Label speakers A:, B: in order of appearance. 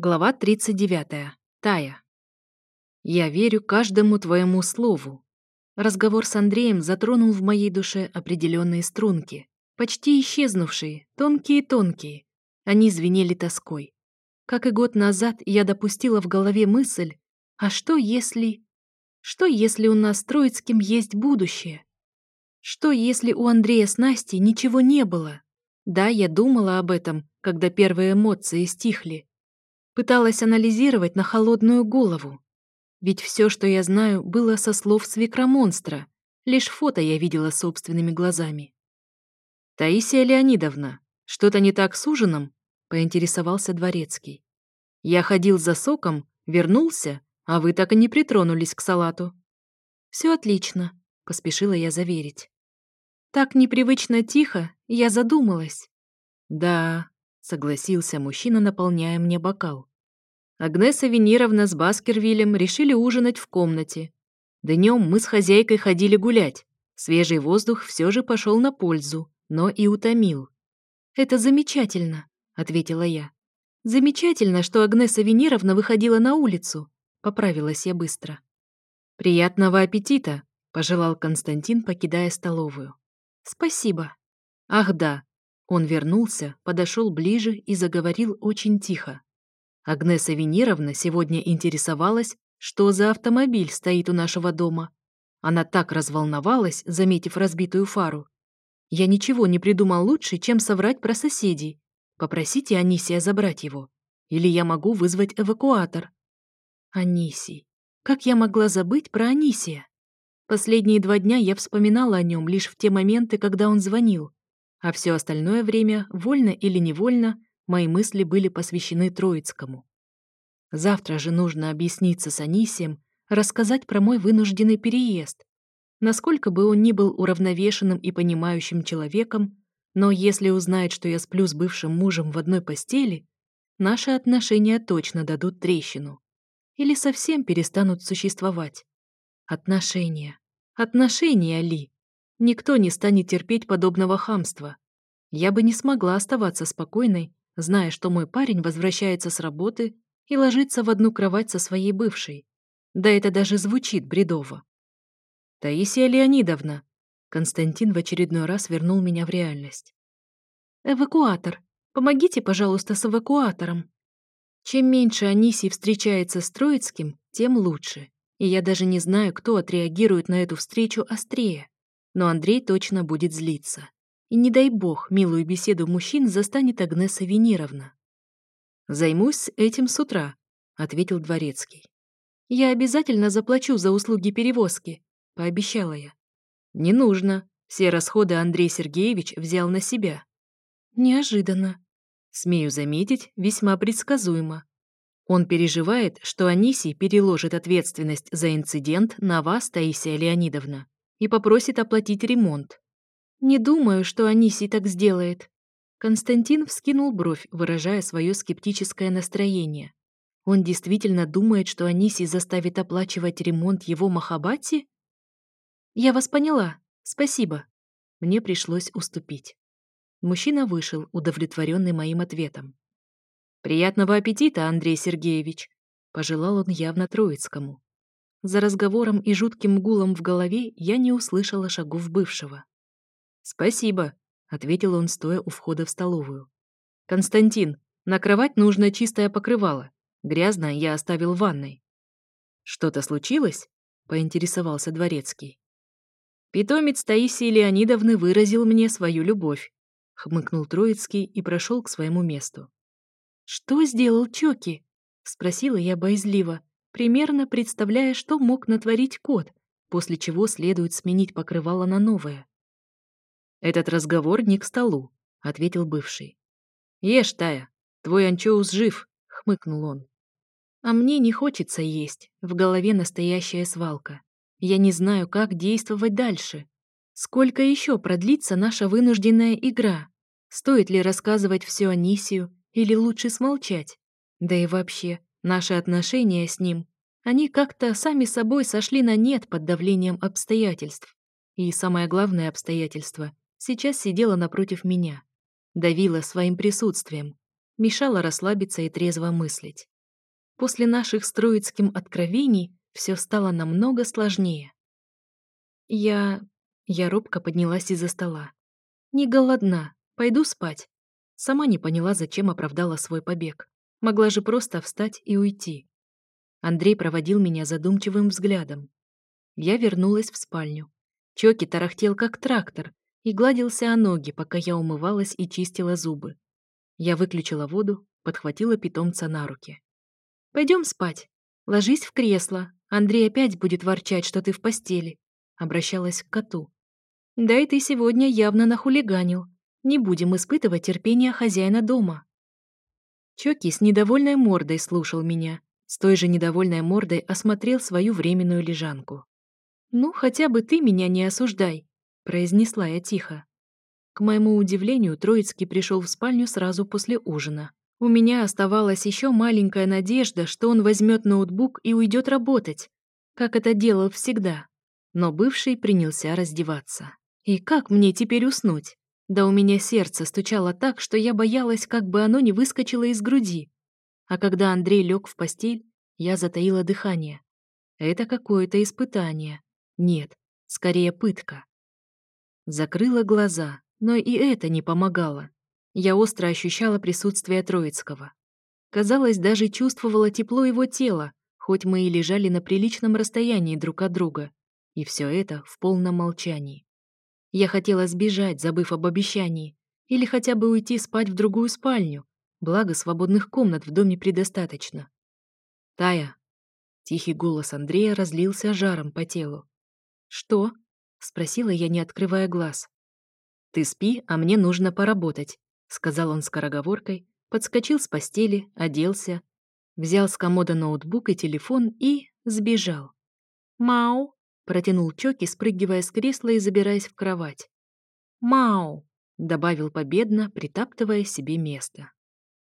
A: Глава 39. Тая. «Я верю каждому твоему слову». Разговор с Андреем затронул в моей душе определенные струнки, почти исчезнувшие, тонкие-тонкие. Они звенели тоской. Как и год назад я допустила в голове мысль, а что если... Что если у нас с Троицким есть будущее? Что если у Андрея с Настей ничего не было? Да, я думала об этом, когда первые эмоции стихли, Пыталась анализировать на холодную голову. Ведь все, что я знаю, было со слов свекромонстра. Лишь фото я видела собственными глазами. «Таисия Леонидовна, что-то не так с ужином?» — поинтересовался Дворецкий. «Я ходил за соком, вернулся, а вы так и не притронулись к салату». «Все отлично», — поспешила я заверить. «Так непривычно тихо, я задумалась». «Да, согласился мужчина, наполняя мне бокал. Агнеса Венеровна с Баскервилем решили ужинать в комнате. Днем мы с хозяйкой ходили гулять. Свежий воздух все же пошел на пользу, но и утомил. «Это замечательно», — ответила я. «Замечательно, что Агнеса Венеровна выходила на улицу», — поправилась я быстро. «Приятного аппетита», — пожелал Константин, покидая столовую. «Спасибо». «Ах да, он вернулся, подошел ближе и заговорил очень тихо. Агнеса Венеровна сегодня интересовалась, что за автомобиль стоит у нашего дома. Она так разволновалась, заметив разбитую фару. Я ничего не придумал лучше, чем соврать про соседей. Попросите Анисия забрать его. Или я могу вызвать эвакуатор. Анисий. Как я могла забыть про Анисия? Последние два дня я вспоминала о нем лишь в те моменты, когда он звонил. А все остальное время, вольно или невольно, мои мысли были посвящены Троицкому. Завтра же нужно объясниться с Анисием, рассказать про мой вынужденный переезд. Насколько бы он ни был уравновешенным и понимающим человеком, но если узнает, что я сплю с бывшим мужем в одной постели, наши отношения точно дадут трещину. Или совсем перестанут существовать. Отношения. Отношения ли? Никто не станет терпеть подобного хамства. Я бы не смогла оставаться спокойной, зная, что мой парень возвращается с работы и ложится в одну кровать со своей бывшей. Да это даже звучит бредово. «Таисия Леонидовна!» Константин в очередной раз вернул меня в реальность. «Эвакуатор! Помогите, пожалуйста, с эвакуатором!» Чем меньше Анисий встречается с Троицким, тем лучше. И я даже не знаю, кто отреагирует на эту встречу острее но Андрей точно будет злиться. И не дай бог, милую беседу мужчин застанет Агнеса Венеровна. «Займусь этим с утра», — ответил Дворецкий. «Я обязательно заплачу за услуги перевозки», — пообещала я. «Не нужно. Все расходы Андрей Сергеевич взял на себя». «Неожиданно». Смею заметить, весьма предсказуемо. Он переживает, что Анисий переложит ответственность за инцидент на вас, Таисия Леонидовна и попросит оплатить ремонт. Не думаю, что Аниси так сделает. Константин вскинул бровь, выражая свое скептическое настроение. Он действительно думает, что Аниси заставит оплачивать ремонт его Махабати? Я вас поняла. Спасибо. Мне пришлось уступить. Мужчина вышел, удовлетворенный моим ответом. «Приятного аппетита, Андрей Сергеевич!» Пожелал он явно Троицкому. За разговором и жутким гулом в голове я не услышала шагов бывшего. «Спасибо», — ответил он, стоя у входа в столовую. «Константин, на кровать нужно чистое покрывало. Грязное я оставил в ванной». «Что-то случилось?» — поинтересовался Дворецкий. «Питомец Таисии Леонидовны выразил мне свою любовь», — хмыкнул Троицкий и прошел к своему месту. «Что сделал Чоки?» — спросила я боязливо, примерно представляя, что мог натворить кот, после чего следует сменить покрывало на новое. «Этот разговор не к столу», — ответил бывший. «Ешь, Тая, твой анчоус жив», — хмыкнул он. «А мне не хочется есть, в голове настоящая свалка. Я не знаю, как действовать дальше. Сколько еще продлится наша вынужденная игра? Стоит ли рассказывать все Анисию или лучше смолчать? Да и вообще, Наши отношения с ним, они как-то сами собой сошли на нет под давлением обстоятельств. И самое главное обстоятельство сейчас сидела напротив меня. Давила своим присутствием, мешала расслабиться и трезво мыслить. После наших с Троицким откровений все стало намного сложнее. Я... Я робко поднялась из-за стола. Не голодна, пойду спать. Сама не поняла, зачем оправдала свой побег. Могла же просто встать и уйти. Андрей проводил меня задумчивым взглядом. Я вернулась в спальню. Чоки тарахтел как трактор и гладился о ноги, пока я умывалась и чистила зубы. Я выключила воду, подхватила питомца на руки. «Пойдем спать. Ложись в кресло. Андрей опять будет ворчать, что ты в постели», — обращалась к коту. «Да и ты сегодня явно нахулиганил. Не будем испытывать терпение хозяина дома». Чоки с недовольной мордой слушал меня, с той же недовольной мордой осмотрел свою временную лежанку. «Ну, хотя бы ты меня не осуждай», — произнесла я тихо. К моему удивлению, Троицкий пришел в спальню сразу после ужина. У меня оставалась еще маленькая надежда, что он возьмет ноутбук и уйдет работать, как это делал всегда. Но бывший принялся раздеваться. И как мне теперь уснуть? Да у меня сердце стучало так, что я боялась, как бы оно не выскочило из груди. А когда Андрей лег в постель, я затаила дыхание. Это какое-то испытание. Нет, скорее пытка. Закрыла глаза, но и это не помогало. Я остро ощущала присутствие Троицкого. Казалось, даже чувствовала тепло его тела, хоть мы и лежали на приличном расстоянии друг от друга. И все это в полном молчании. Я хотела сбежать, забыв об обещании, или хотя бы уйти спать в другую спальню, благо свободных комнат в доме предостаточно. «Тая!» Тихий голос Андрея разлился жаром по телу. «Что?» — спросила я, не открывая глаз. «Ты спи, а мне нужно поработать», — сказал он скороговоркой, подскочил с постели, оделся, взял с комода ноутбук и телефон и сбежал. «Мау!» протянул Чоки, спрыгивая с кресла и забираясь в кровать. «Мау!» — добавил победно, притаптывая себе место.